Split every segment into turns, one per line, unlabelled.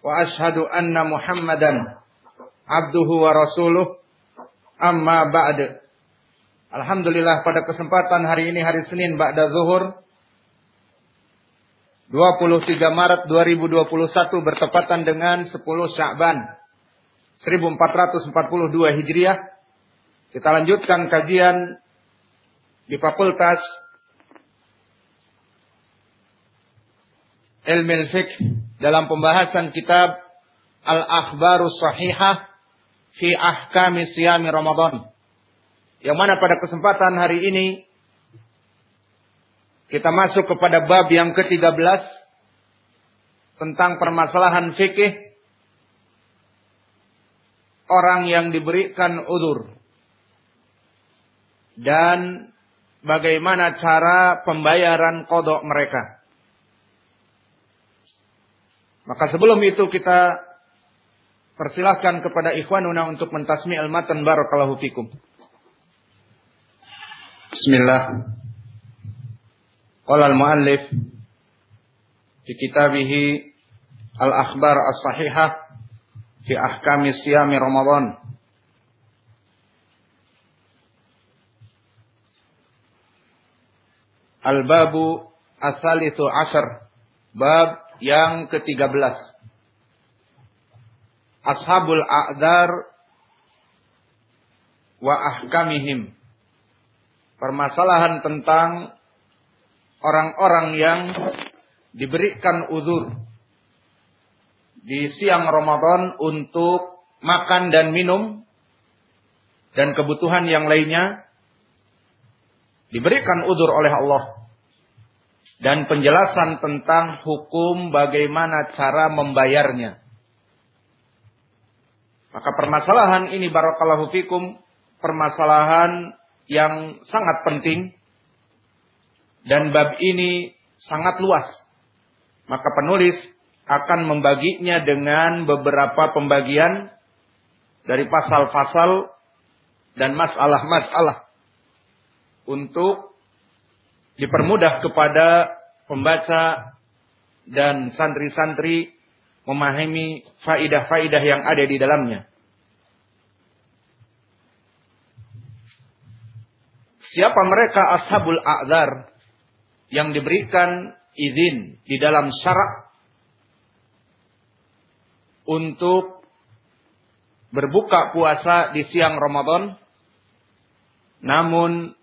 wa ashhadu anna Muhammadan abduhu wa rasuluh amma ba'd. Alhamdulillah pada kesempatan hari ini hari Senin ba'da zuhur 23 Maret 2021 bertepatan dengan 10 Sya'ban 1442 Hijriah. Kita lanjutkan kajian di Fakultas Ilmu Fiqh dalam pembahasan kitab Al-Akhbarus Sahihah fi Ahkami Siyami Ramadan. Yang mana pada kesempatan hari ini kita masuk kepada bab yang ke-13 tentang permasalahan fikih orang yang diberikan udur dan bagaimana cara pembayaran kodok mereka. Maka sebelum itu kita persilahkan kepada ikhwanuna untuk mentasmi al-matan barakallahu fikum. Bismillah. Qala al-muallif fi kitabih Al-Akhbar As-Sahihah fi Ahkami Siyami Ramadan. Al-babu as-salithu ashar. Bab yang ke-13. Ashabul A'dar wa ahkamihim. Permasalahan tentang orang-orang yang diberikan uzur di siang Ramadan untuk makan dan minum dan kebutuhan yang lainnya diberikan uzur oleh Allah dan penjelasan tentang hukum bagaimana cara membayarnya. Maka permasalahan ini barakallahu fikum permasalahan yang sangat penting dan bab ini sangat luas. Maka penulis akan membaginya dengan beberapa pembagian dari pasal-pasal dan masalah-masalah untuk dipermudah kepada pembaca dan santri-santri memahami faidah-faidah yang ada di dalamnya. Siapa mereka ashabul a'zar yang diberikan izin di dalam syarak untuk berbuka puasa di siang Ramadan namun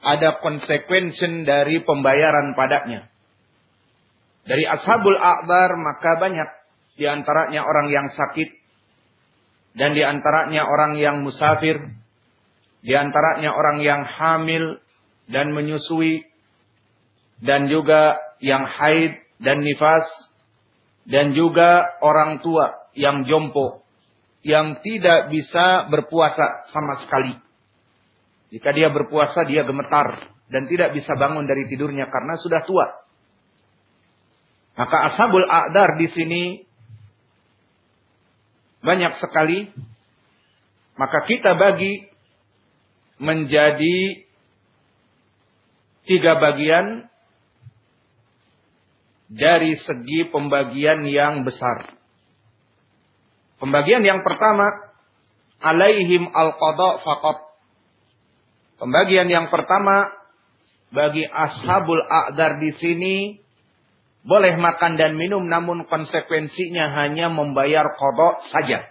ada konsekuensi dari pembayaran padanya. Dari ashabul akbar maka banyak di antaranya orang yang sakit dan di antaranya orang yang musafir, di antaranya orang yang hamil dan menyusui dan juga yang haid dan nifas dan juga orang tua yang jompo yang tidak bisa berpuasa sama sekali. Jika dia berpuasa dia gemetar dan tidak bisa bangun dari tidurnya karena sudah tua. Maka ashabul a'dar di sini banyak sekali. Maka kita bagi menjadi tiga bagian dari segi pembagian yang besar. Pembagian yang pertama, alaihim al-qada faqat. Pembagian yang pertama bagi ashabul a'dar di sini boleh makan dan minum namun konsekuensinya hanya membayar kodok saja.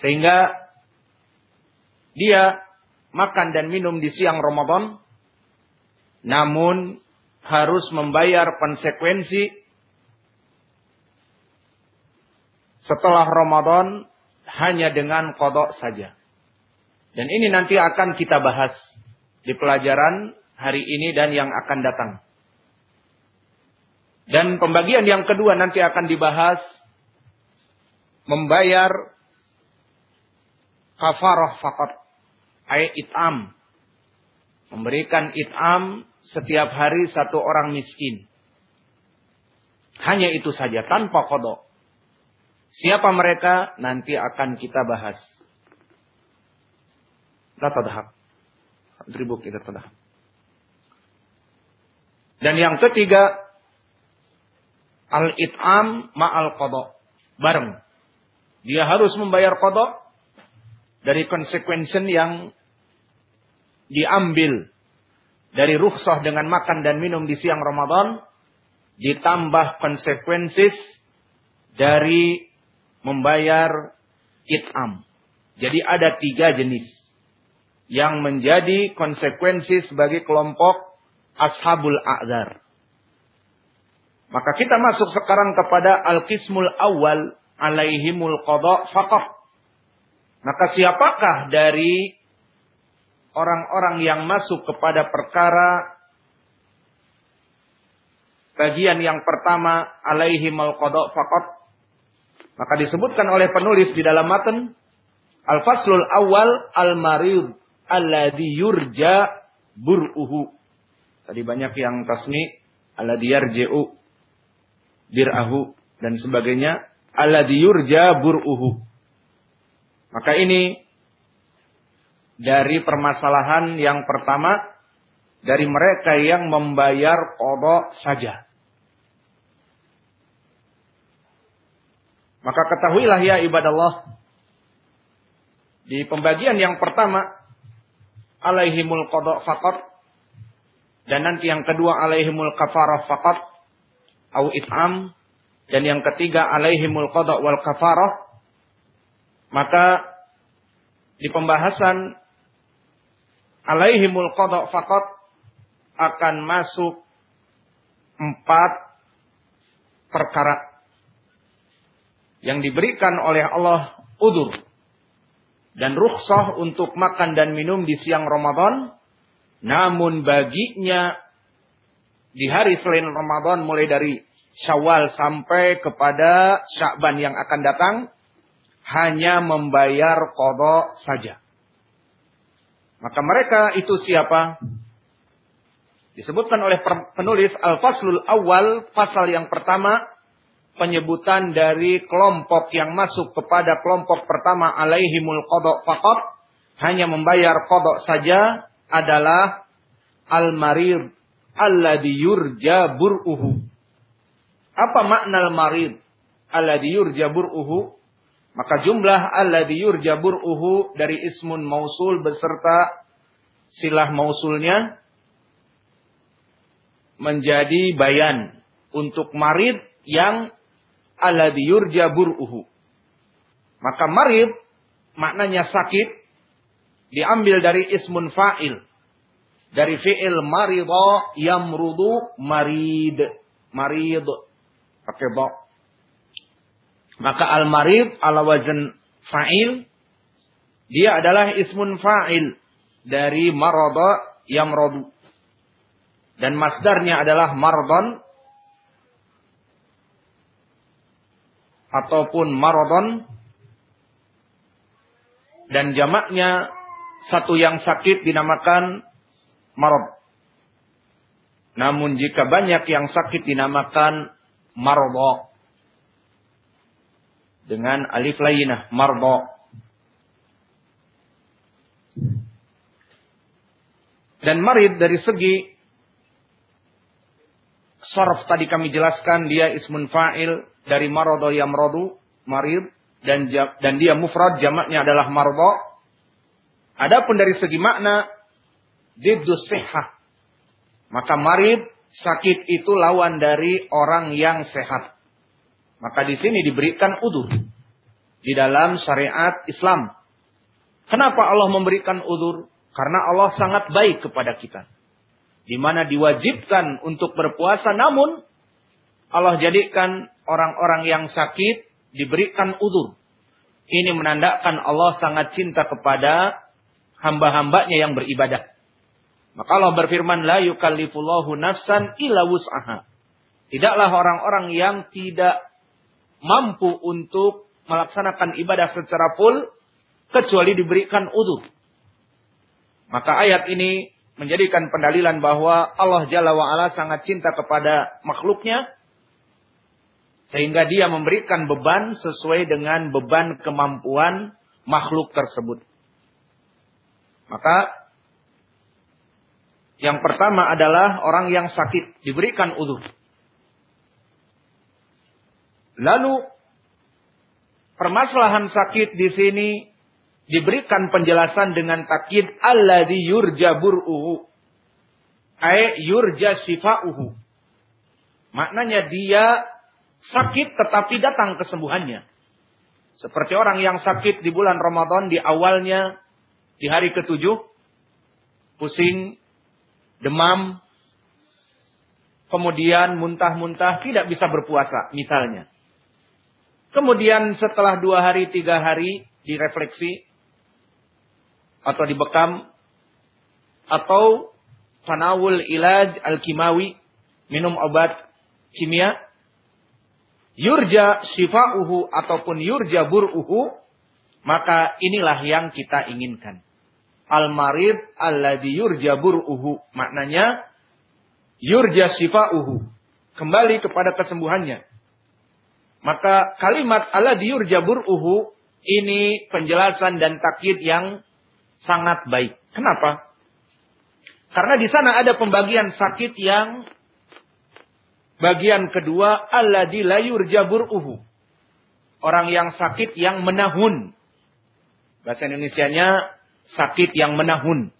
Sehingga dia makan dan minum di siang Ramadan namun harus membayar konsekuensi setelah Ramadan hanya dengan kodok saja. Dan ini nanti akan kita bahas di pelajaran hari ini dan yang akan datang. Dan pembagian yang kedua nanti akan dibahas membayar kafarah fakat ayat itam. Memberikan itam setiap hari satu orang miskin. Hanya itu saja tanpa kodok. Siapa mereka? Nanti akan kita bahas la tadhab ribuk kita tadhab dan yang ketiga al-it'am ma'al kodok bareng. Dia harus membayar kodok dari konsekuensi yang diambil dari rukhsah dengan makan dan minum di siang Ramadan ditambah konsekuensi dari membayar it'am. Jadi ada tiga jenis yang menjadi konsekuensi sebagai kelompok ashabul a'zar. Maka kita masuk sekarang kepada al-qismul awal alaihimul qada faqah. Maka siapakah dari orang-orang yang masuk kepada perkara bagian yang pertama alaihimul qada faqat? Maka disebutkan oleh penulis di dalam matan al-faslul awal al-marid alladhi yurja bur'uhu. Tadi banyak yang tasmi alladhi yarji'u bir'ahu dan sebagainya alladhi yurja bur'uhu. Maka ini dari permasalahan yang pertama dari mereka yang membayar kodok saja. Maka ketahuilah ya ibadah Allah. Di pembagian yang pertama. Alaihimul kodok fakot. Dan nanti yang kedua alaihimul kafarah fakot. Au it'am. Dan yang ketiga alaihimul qada wal kafarah. Maka di pembahasan alaihimul qada faqat akan masuk empat perkara yang diberikan oleh Allah udur dan rukhsah untuk makan dan minum di siang Ramadan namun baginya di hari selain Ramadan mulai dari Syawal sampai kepada Syakban yang akan datang hanya membayar kodok saja. Maka mereka itu siapa? Disebutkan oleh penulis Al-Faslul Awal, pasal yang pertama, penyebutan dari kelompok yang masuk kepada kelompok pertama alaihimul kodok fakot, hanya membayar kodok saja adalah al-marid alladhi yurja bur'uhu apa makna al-marid? Alladhi yurjabur uhu. Maka jumlah alladhi yurjabur uhu dari ismun mausul beserta silah mausulnya menjadi bayan untuk marid yang alladhi yurjabur uhu. Maka marid maknanya sakit diambil dari ismun fa'il. Dari fi'il maridha yamrudu marid. Marid pakai bo. Maka al-marid ala wazan fa'il dia adalah ismun fa'il dari marada yamradu. Dan masdarnya adalah mardon ataupun maradon dan jamaknya satu yang sakit dinamakan marad. Namun jika banyak yang sakit dinamakan marbo dengan alif lainah marbo dan marid dari segi sorf tadi kami jelaskan dia ismun fa'il dari marodo yamrodu marid dan dan dia mufrad jamaknya adalah marbo adapun dari segi makna diddus sihah maka marid sakit itu lawan dari orang yang sehat. Maka di sini diberikan udur di dalam syariat Islam. Kenapa Allah memberikan udur? Karena Allah sangat baik kepada kita. Di mana diwajibkan untuk berpuasa namun Allah jadikan orang-orang yang sakit diberikan udur. Ini menandakan Allah sangat cinta kepada hamba-hambanya yang beribadah. Maka Allah berfirman, La yukallifullahu nafsan illa wus'aha. Tidaklah orang-orang yang tidak mampu untuk melaksanakan ibadah secara full kecuali diberikan udur. Maka ayat ini menjadikan pendalilan bahwa Allah Jalla wa'ala sangat cinta kepada makhluknya sehingga dia memberikan beban sesuai dengan beban kemampuan makhluk tersebut. Maka yang pertama adalah orang yang sakit diberikan udhur. Lalu permasalahan sakit di sini diberikan penjelasan dengan takkid alladzi yurja bur'uhu. Ay yurja sifa'uhu. Maknanya dia sakit tetapi datang kesembuhannya. Seperti orang yang sakit di bulan Ramadan di awalnya di hari ketujuh pusing, demam, kemudian muntah-muntah tidak bisa berpuasa misalnya. Kemudian setelah dua hari, tiga hari direfleksi atau dibekam atau tanawul ilaj al-kimawi minum obat kimia yurja sifa'uhu ataupun yurja bur'uhu, maka inilah yang kita inginkan. Al-marid alladhi yurja bur'uhu. Maknanya, yurja sifa'uhu. Kembali kepada kesembuhannya. Maka kalimat alladhi yurja bur'uhu, ini penjelasan dan takkid yang sangat baik. Kenapa? Karena di sana ada pembagian sakit yang Bagian kedua, alladzi la yurjaburuhu. Orang yang sakit yang menahun. Bahasa Indonesianya sakit yang menahun.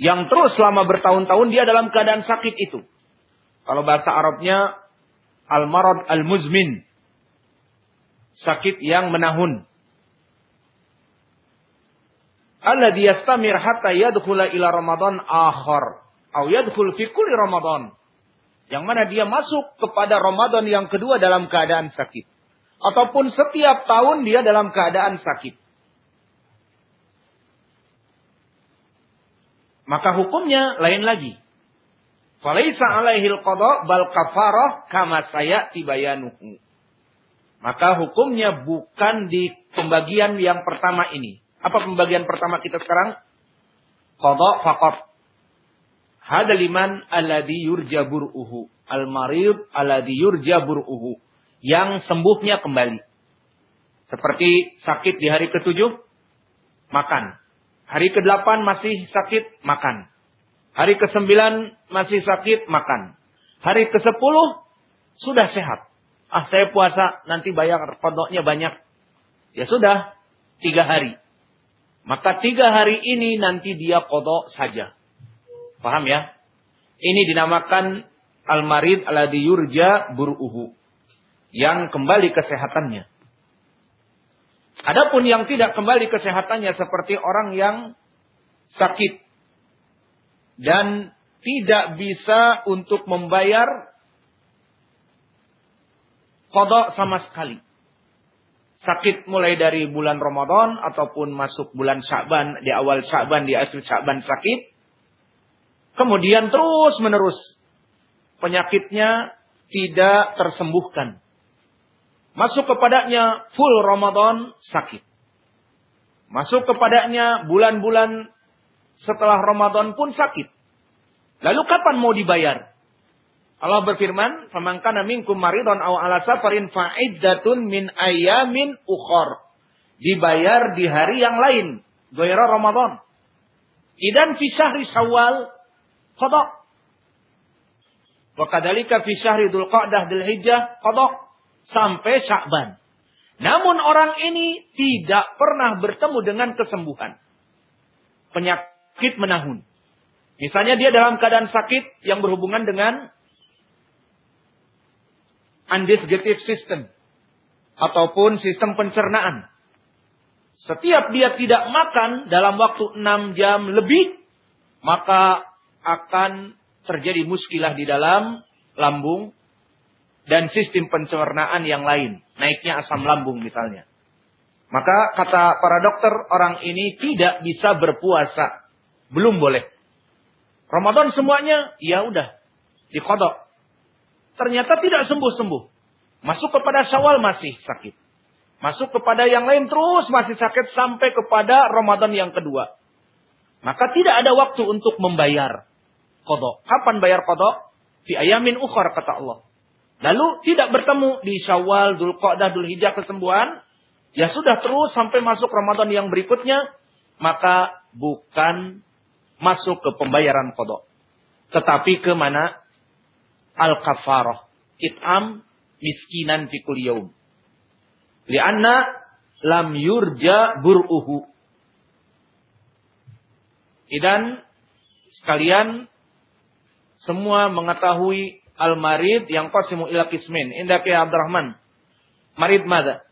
Yang terus selama bertahun-tahun dia dalam keadaan sakit itu. Kalau bahasa Arabnya al-marad al-muzmin. Sakit yang menahun. Alladhi yastamir hatta yadkhula ila Ramadan akhar. Atau yadkhul fi kulli Ramadan. Yang mana dia masuk kepada Ramadan yang kedua dalam keadaan sakit. Ataupun setiap tahun dia dalam keadaan sakit. Maka hukumnya lain lagi. Falaisa alaihil qada bal kafarah kama saya tibayanuhu. Maka hukumnya bukan di pembagian yang pertama ini. Apa pembagian pertama kita sekarang? Qada faqat. Hada liman alladhi yurja bur'uhu. Al-marid alladhi yurja bur'uhu. Yang sembuhnya kembali. Seperti sakit di hari ketujuh, makan. Hari ke-8 masih sakit, makan. Hari ke-9 masih sakit, makan. Hari ke-10 sudah sehat. Ah saya puasa, nanti bayar kodoknya banyak. Ya sudah, tiga hari. Maka tiga hari ini nanti dia kodok saja. Paham ya? Ini dinamakan al-marid alladhi yurja buruhu. Yang kembali kesehatannya. Adapun yang tidak kembali kesehatannya seperti orang yang sakit dan tidak bisa untuk membayar kodok sama sekali. Sakit mulai dari bulan Ramadan ataupun masuk bulan Syaban, di awal Syaban, di akhir Syaban sakit. Kemudian terus menerus penyakitnya tidak tersembuhkan. Masuk kepadanya full Ramadan sakit. Masuk kepadanya bulan-bulan setelah Ramadan pun sakit. Lalu kapan mau dibayar? Allah berfirman, "Faman minkum maridun aw ala safarin fa'iddatun min ayamin ukhor." Dibayar di hari yang lain, gairah Ramadan. Idan fi syahri Syawal qada. Wa kadzalika fi syahri Dzulqa'dah Dzulhijjah qada sampai Sya'ban. Namun orang ini tidak pernah bertemu dengan kesembuhan. Penyakit menahun. Misalnya dia dalam keadaan sakit yang berhubungan dengan undigestive system ataupun sistem pencernaan. Setiap dia tidak makan dalam waktu 6 jam lebih, maka akan terjadi muskilah di dalam lambung dan sistem pencernaan yang lain. Naiknya asam lambung misalnya. Maka kata para dokter orang ini tidak bisa berpuasa. Belum boleh. Ramadan semuanya ya udah dikodok. Ternyata tidak sembuh-sembuh. Masuk kepada syawal masih sakit.
Masuk kepada yang lain terus masih sakit sampai kepada Ramadan yang kedua. Maka tidak ada waktu untuk membayar kodok. Kapan bayar kodok? Di ayamin ukhar kata Allah. Lalu tidak bertemu di Syawal, Dhul Qa'dah, Dhul Hijjah kesembuhan. Ya sudah terus sampai masuk Ramadan yang berikutnya. Maka bukan masuk ke pembayaran kodok. Tetapi ke mana? Al-kafarah. It'am miskinan fikul yaum. Lianna lam yurja bur'uhu. Dan sekalian semua mengetahui al-marid yang qasimu ila kismin. Indak ya Abdurrahman. Marid mada?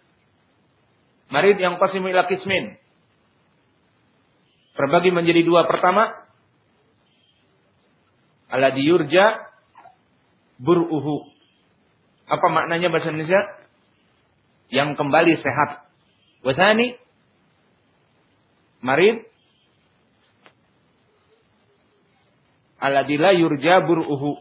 Marid yang qasimu ila kismin. Terbagi menjadi dua. Pertama, ala diyurja bur'uhu. Apa maknanya bahasa Indonesia? Yang kembali sehat. Wasani, marid aladila yurja bur'uhu.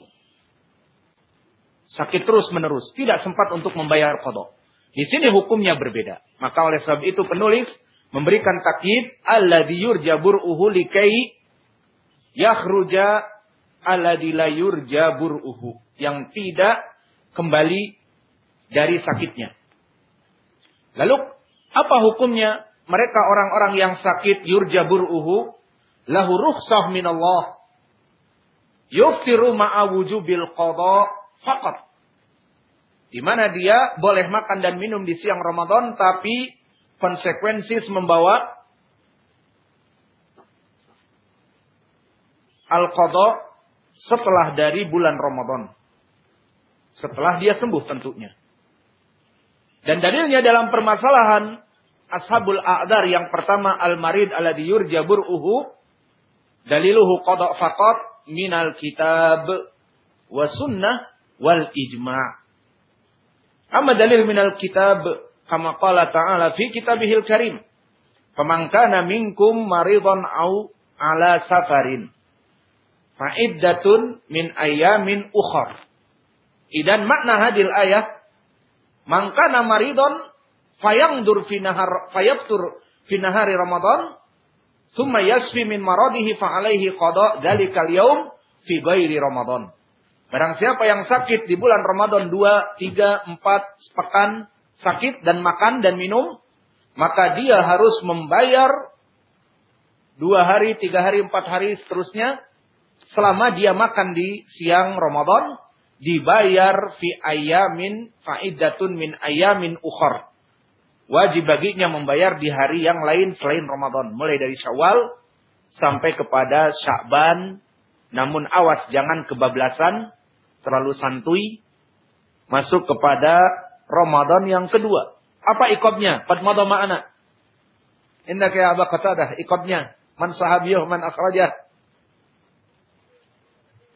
Sakit terus menerus. Tidak sempat untuk membayar kodok. Di sini hukumnya berbeda. Maka oleh sebab itu penulis memberikan takkid alladhi yurja bur'uhu likai yakhruja alladhi la yurja bur'uhu. Yang tidak kembali dari sakitnya. Lalu apa hukumnya mereka orang-orang yang sakit yurja bur'uhu lahu rukhsah minallah yuftiru ma'a wujubil qada faqat. Di mana dia boleh makan dan minum di siang Ramadan tapi konsekuensi membawa al-qada setelah dari bulan Ramadan. Setelah dia sembuh tentunya. Dan dalilnya dalam permasalahan Ashabul A'dar yang pertama Al-Marid alladhi yurja bur'uhu daliluhu qada faqat minal kitab wa sunnah wal ijma'. Amma dalil minal kitab kama qala ta'ala fi kitabihil karim. Faman kana minkum maridhan au ala safarin. Fa'iddatun min ayamin ukhar. Idan makna hadil ayat man kana maridhan fayangdur fi nahar fayabtur fi nahari Ramadan Thumma yasfi min maradihi fa alaihi qada dzalikal yaum fi ghairi Ramadan. Barang siapa yang sakit di bulan Ramadan 2, 3, 4 pekan sakit dan makan dan minum, maka dia harus membayar dua hari, tiga hari, empat hari seterusnya selama dia makan di siang Ramadan dibayar fi ayamin faidatun min ayamin ukhar wajib baginya membayar di hari yang lain selain Ramadan. Mulai dari Syawal sampai kepada Sya'ban. Namun awas jangan kebablasan, terlalu santuy. Masuk kepada Ramadan yang kedua. Apa ikobnya? Qad madha ma'ana. Inna kaya Aba dah ikobnya. Man sahabiyuh man akhrajah.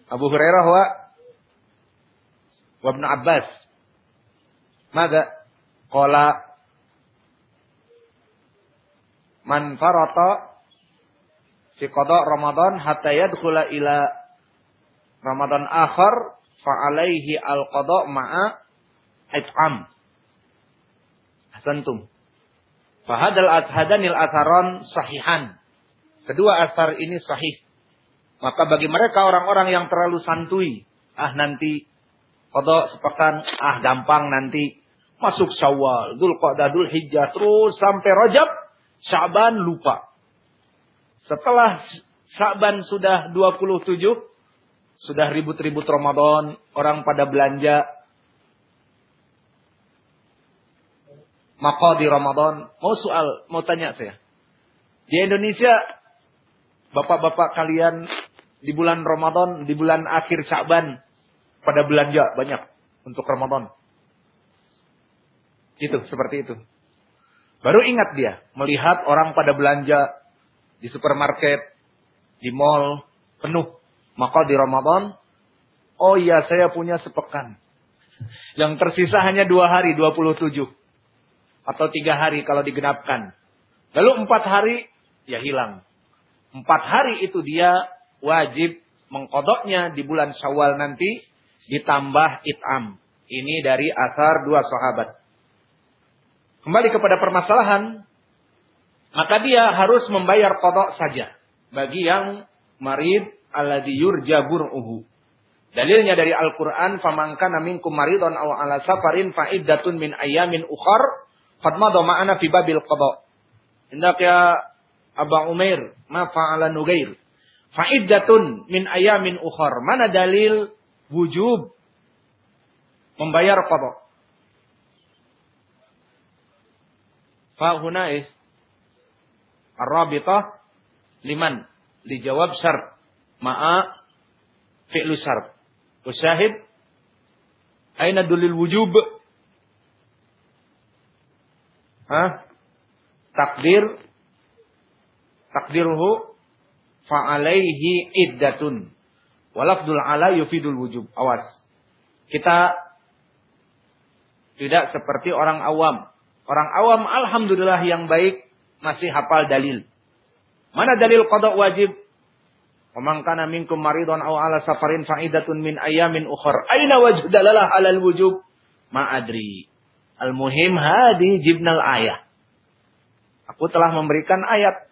Abu Hurairah wa Ibn Abbas. Mada? Qala man farata fi qada Ramadan hatta yadkhula ila Ramadan akhar fa alaihi al qada ma'a it'am. Hasantum. Fahadal hadanil atharon sahihan. Kedua asar ini sahih. Maka bagi mereka orang-orang yang terlalu santui, ah nanti kodok sepekan, ah gampang nanti masuk Syawal, Dzulqa'dah, Dzulhijjah terus sampai Rajab, Syaban lupa. Setelah Syaban sudah 27, sudah ribut-ribut Ramadan, orang pada belanja. Maka di Ramadan, mau soal, mau tanya saya. Di Indonesia, bapak-bapak kalian di bulan Ramadan, di bulan akhir Syaban, pada belanja banyak untuk Ramadan. Itu, seperti itu. Baru ingat dia melihat orang pada belanja di supermarket, di mall penuh. Maka di Ramadan, oh iya saya punya sepekan. Yang tersisa hanya dua hari, 27. Atau tiga hari kalau digenapkan. Lalu empat hari, ya hilang. Empat hari itu dia wajib mengkodoknya di bulan syawal nanti ditambah it'am. Ini dari asar dua sahabat. Kembali kepada permasalahan, maka dia harus membayar kodok saja bagi yang marid aladhi yurja bur'uhu. Dalilnya dari Al-Qur'an, "Famangka naminkum maridon awa ala safarin fa'iddatun min ayamin ukhar qad ma'ana fi babil kodok. Indak ya Aba Umair, ma fa'ala Nugair. Fa'iddatun min ayamin ukhar. Mana dalil wujub membayar qada? Fa'hunais Ar-rabitah liman? Dijawab syart. Ma'a fi'lu syart. Usyahid. Aina dalil wujub? Hah? Takdir. Takdirhu. Fa'alaihi iddatun. Walafdul ala yufidul wujub. Awas. Kita tidak seperti orang awam. Orang awam alhamdulillah yang baik masih hafal dalil. Mana dalil qada wajib? Waman kana minkum maridun aw ala safarin fa'idatun min ayamin ukhar. Aina wajh dalalah alal wujub? Ma'adri. Al-muhim hadi jibnal ayah. Aku telah memberikan ayat.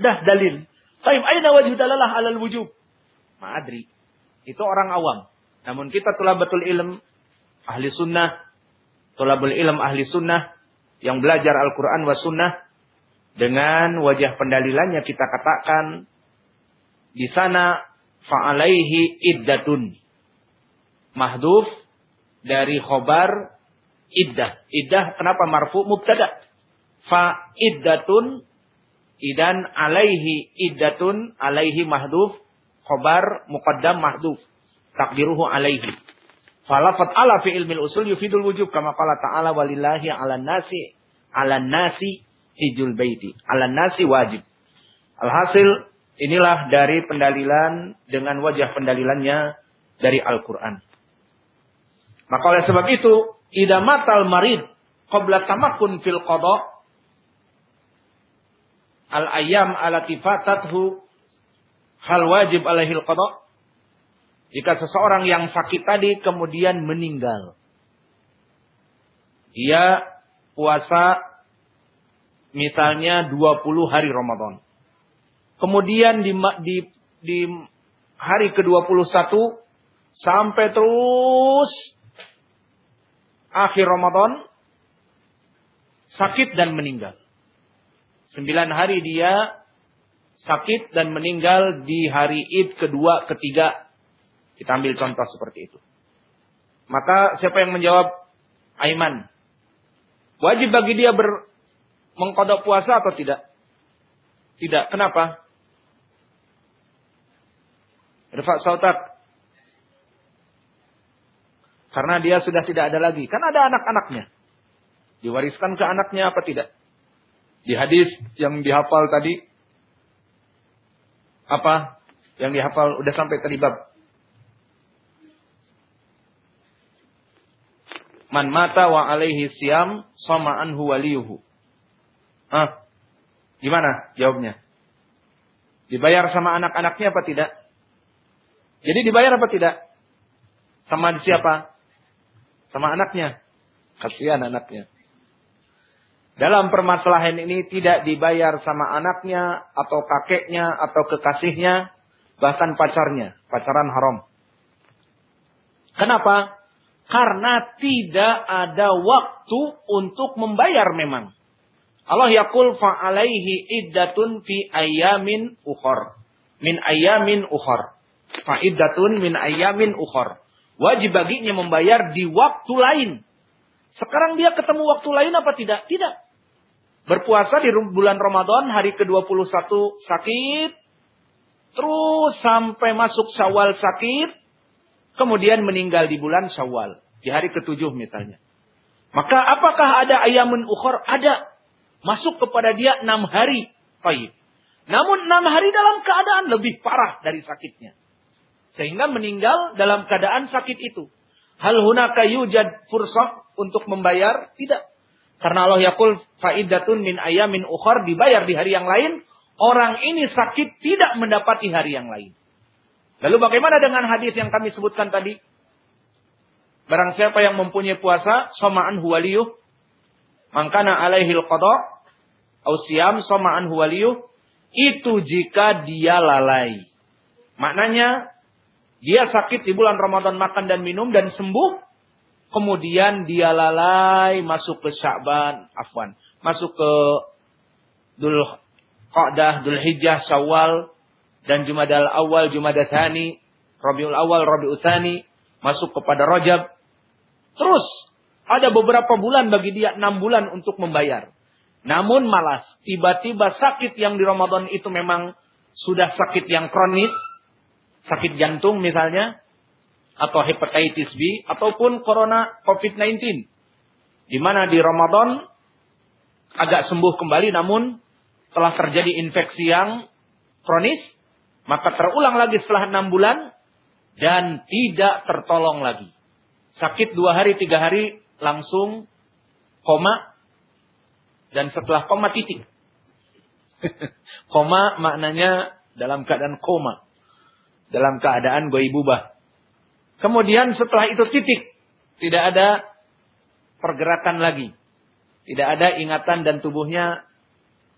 Dah dalil. Taib aina wajh dalalah alal wujub? Ma'adri. Itu orang awam. Namun kita telah betul ilm ahli sunnah, tolabul ilm ahli sunnah yang belajar Al-Quran wa sunnah dengan wajah pendalilannya kita katakan di sana fa'alaihi iddatun. Mahduf dari khobar iddah. Iddah kenapa marfu mubtada? Fa iddatun idan alaihi iddatun alaihi mahduf khobar muqaddam mahduf takdiruhu alaihi. Falafat ala fi ilmil usul yufidul wujub kama qala ta'ala walillahi ala nasi ala nasi hijul baiti. Ala nasi wajib. Alhasil inilah dari pendalilan dengan wajah pendalilannya dari Al-Quran. Maka oleh sebab itu, idamatal marid qabla tamakun fil qada al ayam alati fatathu hal wajib alaihil qada jika seseorang yang sakit tadi kemudian meninggal dia puasa misalnya 20 hari Ramadan. Kemudian di, di, di hari ke-21 sampai terus akhir Ramadan sakit dan meninggal. Sembilan hari dia sakit dan meninggal di hari id kedua, ketiga. Kita ambil contoh seperti itu. Maka siapa yang menjawab? Aiman. Wajib bagi dia ber, mengkodok puasa atau tidak? Tidak. Kenapa? Rifat sautak. Karena dia sudah tidak ada lagi. Kan ada anak-anaknya. Diwariskan ke anaknya apa tidak? Di hadis yang dihafal tadi. Apa? Yang dihafal udah sampai terlibat. Man mata wa alaihi siam sama anhu waliyuhu. Ah, gimana jawabnya? Dibayar sama anak-anaknya apa tidak? Jadi dibayar apa tidak? Sama siapa? Sama anaknya. Kasihan anaknya. Dalam permasalahan ini tidak dibayar sama anaknya atau kakeknya atau kekasihnya bahkan pacarnya, pacaran haram. Kenapa? Karena tidak ada waktu untuk membayar memang. Allah yakul fa'alaihi iddatun fi ayamin ukhor. Min ayamin ukhor. Fa'iddatun min ayamin ukhor. Wajib baginya membayar di waktu lain. Sekarang dia ketemu waktu lain apa tidak? Tidak. Berpuasa di bulan Ramadan hari ke-21 sakit. Terus sampai masuk syawal sakit. Kemudian meninggal di bulan syawal. Di hari ke-7 misalnya. Maka apakah ada ayamun ukhor? Ada masuk kepada dia enam hari. Baik. Namun enam hari dalam keadaan lebih parah dari sakitnya. Sehingga meninggal dalam keadaan sakit itu. Hal hunaka yujad fursah untuk membayar? Tidak. Karena Allah yakul faidatun min ayamin ukhar dibayar di hari yang lain. Orang ini sakit tidak mendapati hari yang lain. Lalu bagaimana dengan hadis yang kami sebutkan tadi? Barang siapa yang mempunyai puasa, somaan huwaliyuh, Mangkana alaihil qada au siyam sama anhu itu jika dia lalai. Maknanya dia sakit di bulan Ramadan makan dan minum dan sembuh. Kemudian dia lalai masuk ke Sya'ban, afwan, masuk ke Dul Qa'dah, Dul Hijjah, Syawal dan Jumadal Awal, Jumadal Thani, Rabiul Awal, Rabiul Thani, masuk kepada Rajab. Terus ada beberapa bulan bagi dia, enam bulan untuk membayar. Namun malas. Tiba-tiba sakit yang di Ramadan itu memang sudah sakit yang kronis. Sakit jantung misalnya. Atau hepatitis B. Ataupun corona COVID-19. Di mana di Ramadan agak sembuh kembali namun telah terjadi infeksi yang kronis. Maka terulang lagi setelah enam bulan. Dan tidak tertolong lagi. Sakit dua hari, tiga hari langsung koma dan setelah koma titik. koma maknanya dalam keadaan koma. Dalam keadaan goibubah. Kemudian setelah itu titik. Tidak ada pergerakan lagi. Tidak ada ingatan dan tubuhnya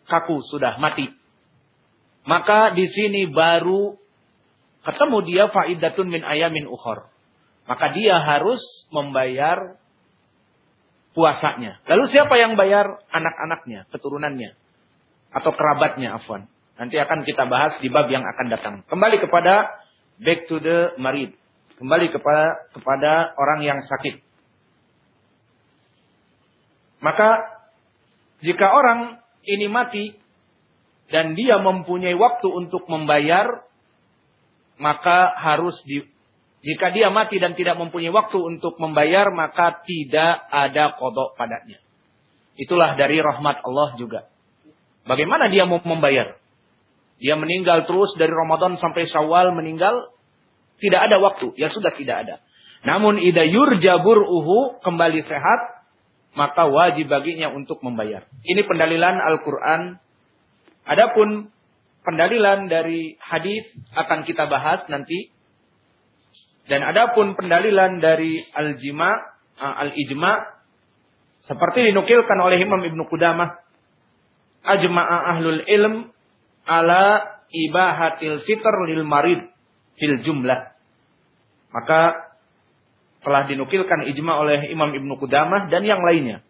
kaku, sudah mati. Maka di sini baru ketemu dia faidatun min ayamin ukhor. Maka dia harus membayar puasanya. Lalu siapa yang bayar? Anak-anaknya, keturunannya. Atau kerabatnya, afwan. Nanti akan kita bahas di bab yang akan datang. Kembali kepada back to the marid. Kembali kepada kepada orang yang sakit. Maka jika orang ini mati dan dia mempunyai waktu untuk membayar, maka harus di, jika dia mati dan tidak mempunyai waktu untuk membayar, maka tidak ada kodok padanya. Itulah dari rahmat Allah juga. Bagaimana dia mau membayar? Dia meninggal terus dari Ramadan sampai Syawal meninggal. Tidak ada waktu. Ya sudah tidak ada. Namun ida yurjabur uhu kembali sehat. Maka wajib baginya untuk membayar. Ini pendalilan Al-Quran. Adapun pendalilan dari hadis akan kita bahas nanti dan adapun pendalilan dari al-jima, uh, al-ijma seperti dinukilkan oleh Imam Ibnu Qudamah, ajma'a ahlul ilm ala ibahatil fitr lil marid fil jumlah. Maka telah dinukilkan ijma oleh Imam Ibnu Qudamah dan yang lainnya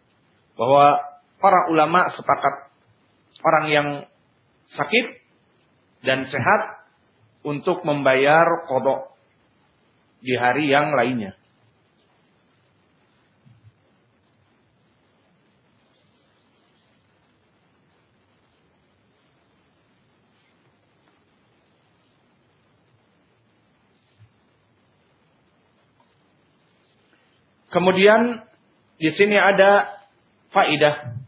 bahwa para ulama sepakat orang yang sakit dan sehat untuk membayar kodok di hari yang lainnya. Kemudian di sini ada faidah.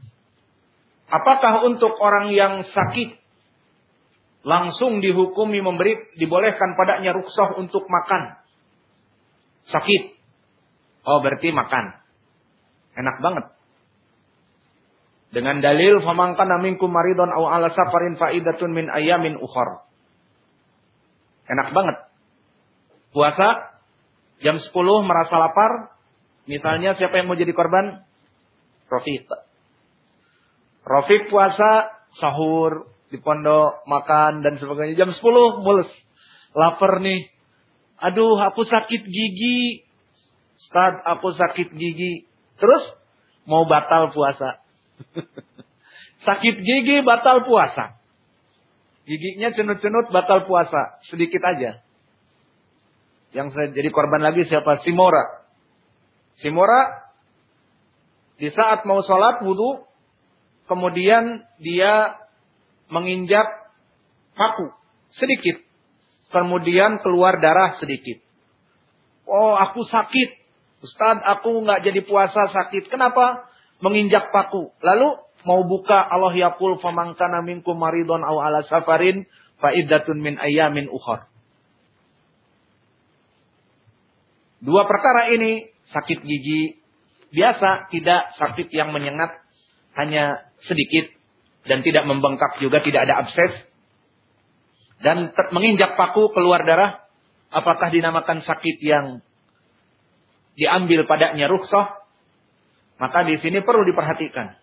Apakah untuk orang yang sakit langsung dihukumi memberi dibolehkan padanya rukshoh untuk makan? Sakit. Oh berarti makan. Enak banget. Dengan dalil famangkan minkum maridon aw ala safarin faidatun min ayamin ukhar. Enak banget. Puasa jam 10 merasa lapar. Misalnya siapa yang mau jadi korban? Rofik. Rofik puasa sahur di pondok makan dan sebagainya jam 10 mulus. Lapar nih. Aduh, aku sakit gigi. Ustaz, aku sakit gigi. Terus mau batal puasa. sakit gigi batal puasa. Giginya cenut-cenut batal puasa. Sedikit aja. Yang saya jadi korban lagi siapa? Simora. Simora di saat mau sholat wudhu, kemudian dia menginjak paku sedikit kemudian keluar darah sedikit. Oh, aku sakit. Ustaz, aku nggak jadi puasa sakit. Kenapa? Menginjak paku. Lalu mau buka Allah yakul famangkana minkum maridon aw ala safarin faidatun min ayamin ukhar. Dua perkara ini sakit gigi biasa, tidak sakit yang menyengat, hanya sedikit dan tidak membengkak juga, tidak ada abses dan menginjak paku keluar darah, apakah dinamakan sakit yang diambil padanya rukhsah? Maka di sini perlu diperhatikan.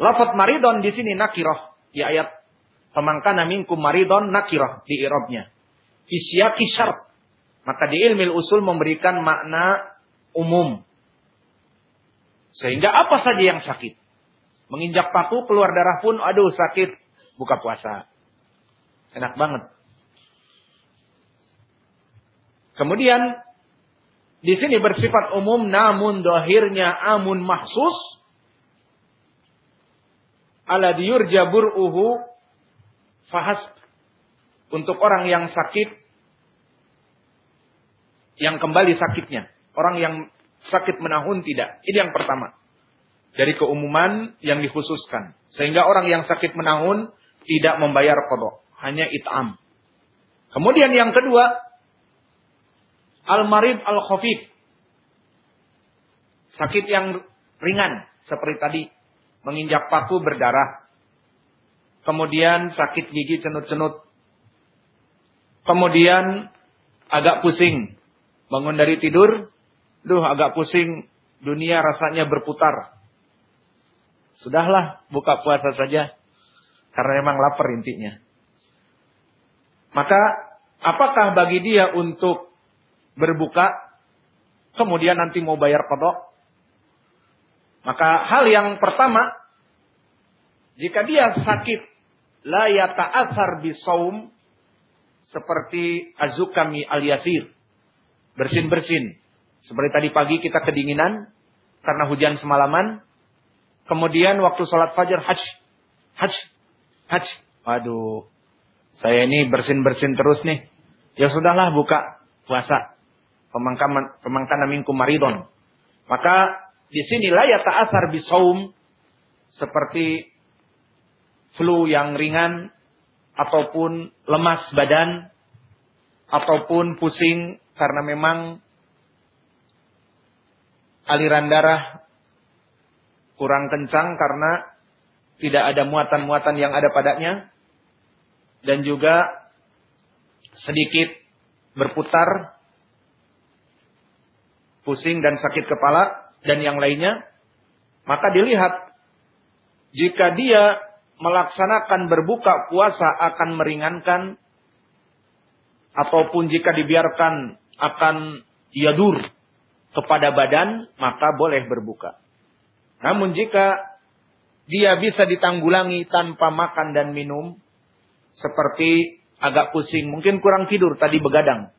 Lafat maridon di sini nakirah di ayat pemangkana minkum maridon nakirah di irobnya. Isyaki syarat. Maka di ilmu usul memberikan makna umum. Sehingga apa saja yang sakit. Menginjak paku keluar darah pun aduh sakit. Buka puasa. Enak banget. Kemudian di sini bersifat umum namun dohirnya amun mahsus ala jabur uhu fahas untuk orang yang sakit yang kembali sakitnya. Orang yang sakit menahun tidak. Ini yang pertama. Dari keumuman yang dikhususkan. Sehingga orang yang sakit menahun tidak membayar kodok. Hanya it'am. Kemudian yang kedua, Al-marid al-khafif. Sakit yang ringan. Seperti tadi. Menginjak paku berdarah. Kemudian sakit gigi cenut-cenut. Kemudian agak pusing. Bangun dari tidur. Duh agak pusing. Dunia rasanya berputar. Sudahlah buka puasa saja. Karena memang lapar intinya. Maka apakah bagi dia untuk berbuka, kemudian nanti mau bayar kodok. Maka hal yang pertama, jika dia sakit, la yata'athar bisaum, seperti azukami al-yasir, bersin-bersin. Seperti tadi pagi kita kedinginan, karena hujan semalaman, kemudian waktu sholat fajar hajj, hajj, hajj. Waduh, saya ini bersin-bersin terus nih. Ya sudahlah buka puasa pemangkaman pemangkanan minkum maridon. Maka di sini la yata'athar bisaum seperti flu yang ringan ataupun lemas badan ataupun pusing karena memang aliran darah kurang kencang karena tidak ada muatan-muatan yang ada padanya. Dan juga sedikit berputar pusing dan sakit kepala dan yang lainnya, maka dilihat jika dia melaksanakan berbuka puasa akan meringankan ataupun jika dibiarkan akan yadur kepada badan, maka boleh berbuka. Namun jika dia bisa ditanggulangi tanpa makan dan minum, seperti agak pusing, mungkin kurang tidur tadi begadang,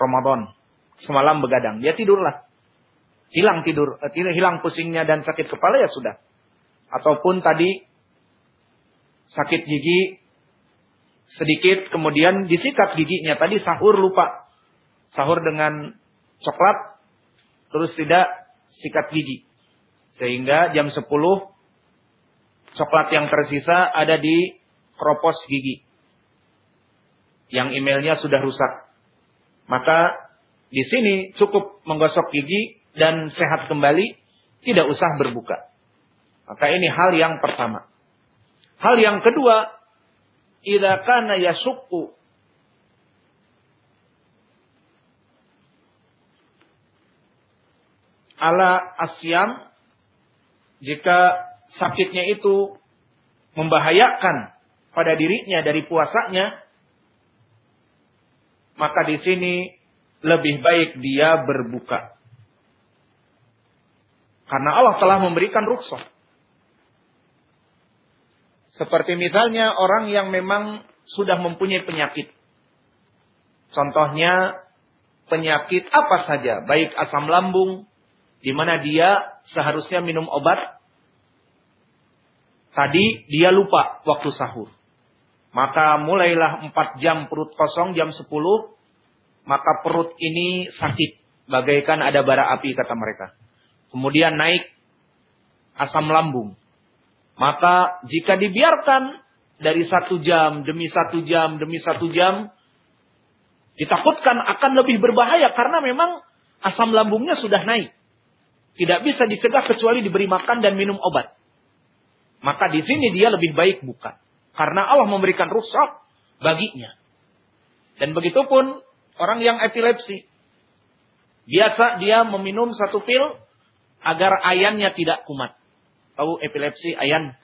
Ramadan semalam begadang. Dia tidurlah. Hilang tidur, eh, hilang pusingnya dan sakit kepala ya sudah. Ataupun tadi sakit gigi sedikit kemudian disikat giginya. Tadi sahur lupa. Sahur dengan coklat terus tidak sikat gigi. Sehingga jam 10 coklat yang tersisa ada di kropos gigi. Yang emailnya sudah rusak. Maka di sini cukup menggosok gigi dan sehat kembali, tidak usah berbuka. Maka ini hal yang pertama. Hal yang kedua, idza kana yasukku ala asyam jika sakitnya itu membahayakan pada dirinya dari puasanya maka di sini lebih baik dia berbuka. Karena Allah telah memberikan rukhsah. Seperti misalnya orang yang memang sudah mempunyai penyakit. Contohnya penyakit apa saja, baik asam lambung, di mana dia seharusnya minum obat. Tadi dia lupa waktu sahur. Maka mulailah 4 jam perut kosong, jam 10 maka perut ini sakit. Bagaikan ada bara api kata mereka. Kemudian naik asam lambung. Maka jika dibiarkan dari satu jam demi satu jam demi satu jam, ditakutkan akan lebih berbahaya karena memang asam lambungnya sudah naik. Tidak bisa dicegah kecuali diberi makan dan minum obat. Maka di sini dia lebih baik bukan. Karena Allah memberikan rusak baginya. Dan begitu pun Orang yang epilepsi. Biasa dia meminum satu pil agar ayannya tidak kumat. Tahu epilepsi ayan?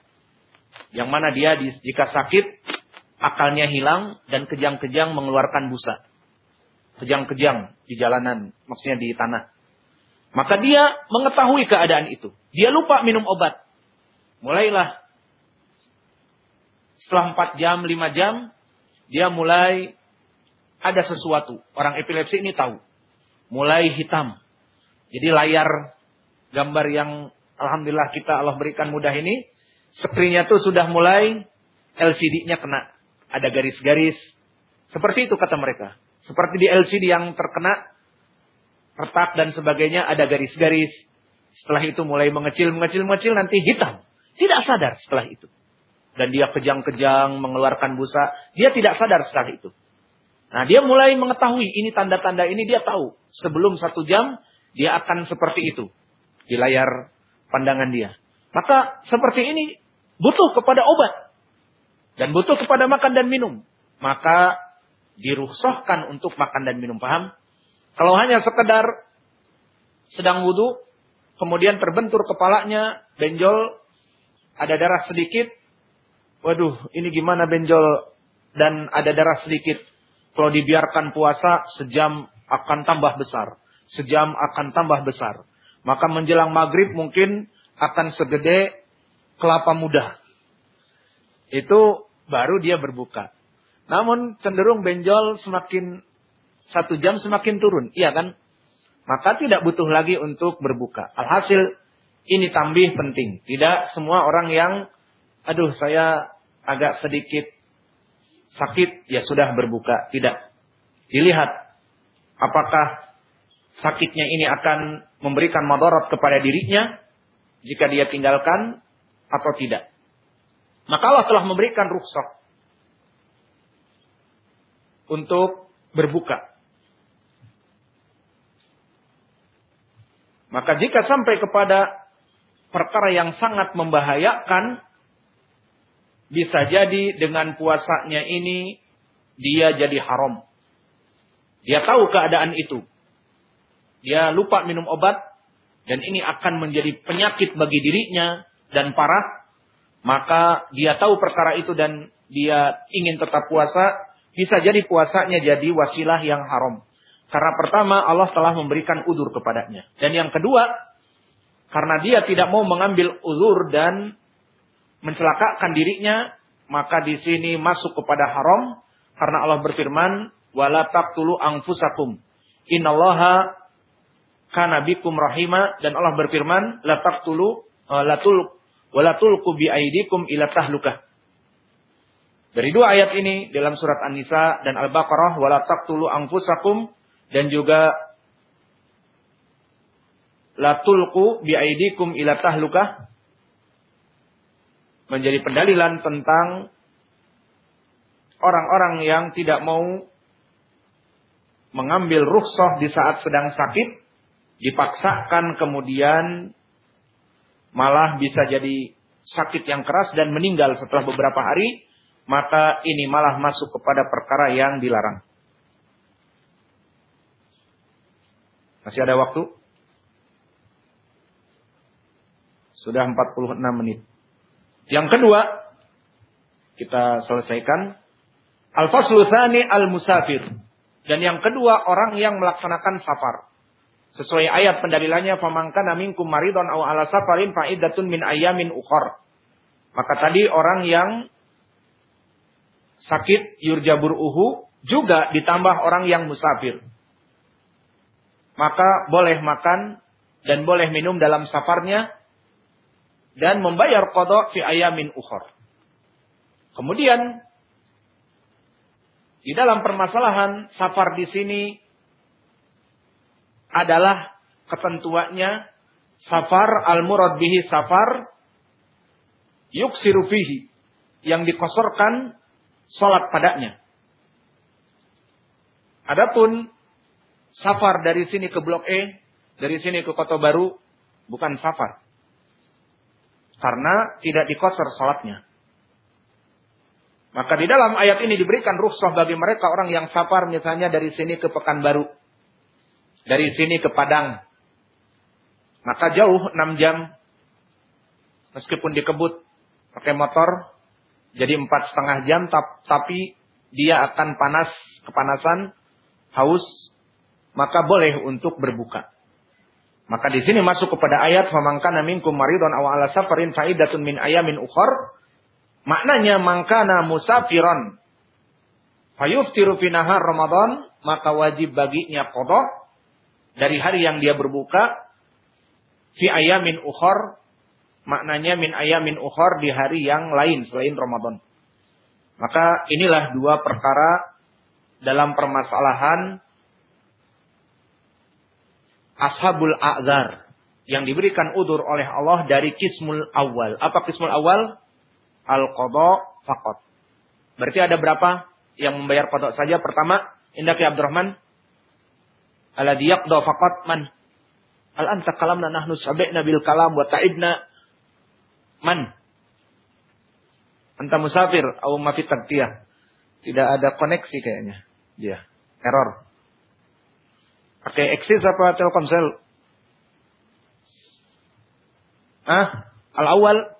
Yang mana dia jika sakit, akalnya hilang dan kejang-kejang mengeluarkan busa. Kejang-kejang di jalanan, maksudnya di tanah. Maka dia mengetahui keadaan itu. Dia lupa minum obat. Mulailah setelah 4 jam, 5 jam, dia mulai ada sesuatu. Orang epilepsi ini tahu. Mulai hitam. Jadi layar gambar yang Alhamdulillah kita Allah berikan mudah ini. Screennya tuh sudah mulai LCD-nya kena. Ada garis-garis. Seperti itu kata mereka. Seperti di LCD yang terkena retak dan sebagainya ada garis-garis. Setelah itu mulai mengecil, mengecil, mengecil nanti hitam. Tidak sadar setelah itu. Dan dia kejang-kejang mengeluarkan busa. Dia tidak sadar setelah itu. Nah dia mulai mengetahui ini tanda-tanda ini dia tahu. Sebelum satu jam dia akan seperti itu. Di layar pandangan dia. Maka seperti ini butuh kepada obat. Dan butuh kepada makan dan minum. Maka dirukshohkan untuk makan dan minum. Paham? Kalau hanya sekedar sedang wudhu, kemudian terbentur kepalanya, benjol, ada darah sedikit. Waduh, ini gimana benjol dan ada darah sedikit. Kalau dibiarkan puasa, sejam akan tambah besar. Sejam akan tambah besar. Maka menjelang maghrib mungkin akan segede kelapa muda. Itu baru dia berbuka. Namun cenderung benjol semakin satu jam semakin turun. Iya kan? Maka tidak butuh lagi untuk berbuka. Alhasil ini tambih penting. Tidak semua orang yang, aduh saya agak sedikit sakit, ya sudah berbuka. Tidak. Dilihat apakah sakitnya ini akan memberikan madarat kepada dirinya jika dia tinggalkan atau tidak. Maka Allah telah memberikan rukhsah untuk berbuka. Maka jika sampai kepada perkara yang sangat membahayakan, bisa jadi dengan puasanya ini dia jadi haram. Dia tahu keadaan itu. Dia lupa minum obat dan ini akan menjadi penyakit bagi dirinya dan parah. Maka dia tahu perkara itu dan dia ingin tetap puasa. Bisa jadi puasanya jadi wasilah yang haram. Karena pertama Allah telah memberikan udur kepadanya. Dan yang kedua, karena dia tidak mau mengambil uzur dan mencelakakan dirinya, maka di sini masuk kepada haram karena Allah berfirman, "Wala taqtulu anfusakum. Innallaha kana bikum rahima" dan Allah berfirman, "La taqtulu uh, la tul wala tulqu bi aidikum ila tahlukah." Dari dua ayat ini dalam surat An-Nisa dan Al-Baqarah, "Wala taqtulu anfusakum" dan juga la tulqu bi aidikum ila tahlukah menjadi pendalilan tentang orang-orang yang tidak mau mengambil rukhsah di saat sedang sakit, dipaksakan kemudian malah bisa jadi sakit yang keras dan meninggal setelah beberapa hari, maka ini malah masuk kepada perkara yang dilarang. Masih ada waktu? Sudah 46 menit. Yang kedua, kita selesaikan. Al-faslu al-musafir. Dan yang kedua, orang yang melaksanakan safar. Sesuai ayat pendalilannya, famangkana minkum maridon aw ala safarin fa'idatun min ayamin ukhar. Maka tadi orang yang sakit yurjabur uhu juga ditambah orang yang musafir. Maka boleh makan dan boleh minum dalam safarnya dan membayar kodok fi ayamin ukhor. Kemudian di dalam permasalahan safar di sini adalah ketentuannya safar al-murad bihi safar yuksiru fihi yang dikosorkan salat padanya. Adapun safar dari sini ke Blok E, dari sini ke Kota Baru bukan safar. Karena tidak dikoser sholatnya. Maka di dalam ayat ini diberikan rukhsah bagi mereka orang yang safar misalnya dari sini ke Pekanbaru. Dari sini ke Padang. Maka jauh 6 jam. Meskipun dikebut pakai motor jadi empat setengah jam tapi dia akan panas kepanasan haus maka boleh untuk berbuka. Maka di sini masuk kepada ayat famangkana minkum maridun aw ala safarin faidatun min ayamin ukhar. Maknanya mangkana musafiron fayuftiru fi nahar ramadan maka wajib baginya qada dari hari yang dia berbuka fi ayamin ukhar. Maknanya min ayamin ukhor di hari yang lain selain Ramadan. Maka inilah dua perkara dalam permasalahan ashabul a'zar yang diberikan udur oleh Allah dari kismul awal. Apa kismul awal? Al-qadha faqat. Berarti ada berapa yang membayar qadha saja? Pertama, Indah ya Abdurrahman. Alladhi yaqda faqat man? Al anta kalamna nahnu sabi'na bil kalam wa ta'ibna Man? Anta musafir mafi tagtiyah. Tidak ada koneksi kayaknya. Dia. Error. Pakai Axis apa Telkomsel? Ah, al-awwal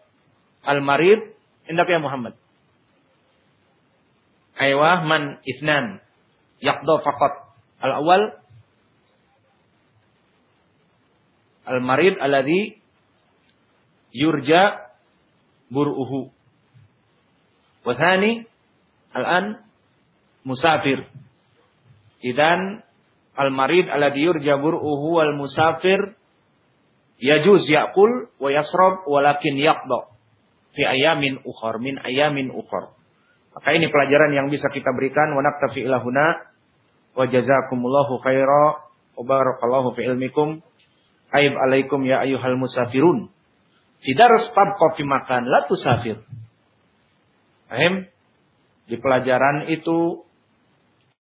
al-marid indak ya Muhammad. Aywah man isnan yaqda faqat. Al-awwal al-marid alladhi yurja bur'uhu. Wasani al-an musafir. Idan al-marid alladhi yurja bur'uhu wal musafir yajuz ya'kul wa yasrab walakin yaqda fi ayamin ukhar min ayamin ukhar. Maka ini pelajaran yang bisa kita berikan wa naktafi ilahuna wa jazakumullahu khaira wa barakallahu fi ilmikum. Aib alaikum ya ayyuhal musafirun. Tidak harus tabqa fi makan, la tusafir. Paham? Di pelajaran itu